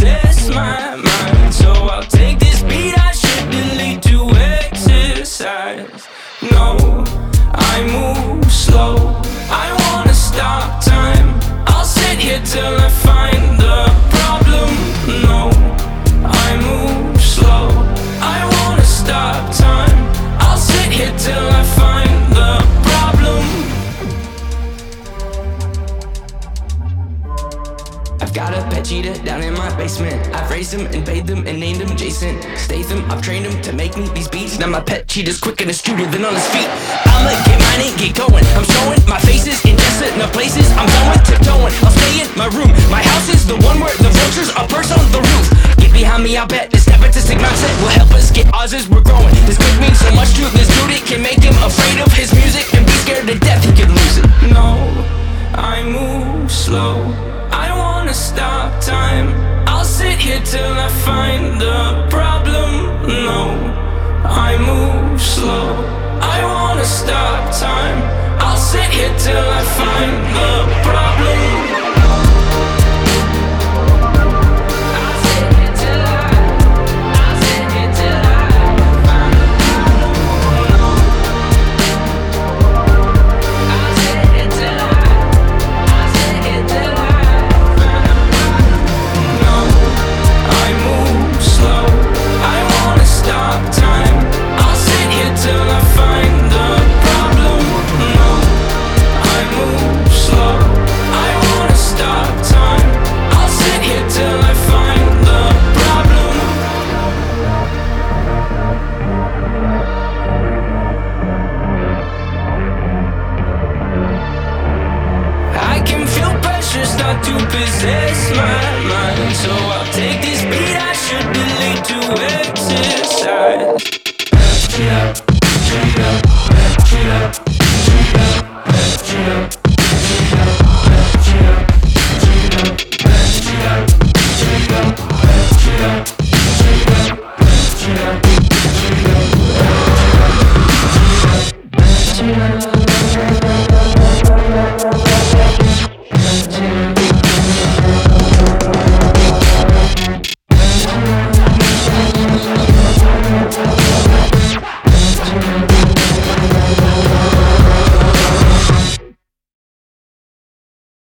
confess my mind. So I'll take this beat I should delete to exercise. No, I move slow. I wanna stop time. I'll sit here till I find. Cheetah down in my basement. I've raised him and bathed him and named him Jason Statham. I've trained him to make me these beats. Now my pet cheetah's quicker and astuter than on his feet. I'ma get mine and get going. I'm showing my faces in desolate places. I'm with tiptoeing. I'll stay in my room. My house is the one where the vultures are perched on the roof. Get behind me, I bet this nepotistic mindset will help us get ours as we're growing. This could mean so much to this dude, it can make him afraid of his music and be scared to death he could lose it. No, I move slow. Wanna stop time. I'll sit here till I find the possess my mind, so I'll take this beat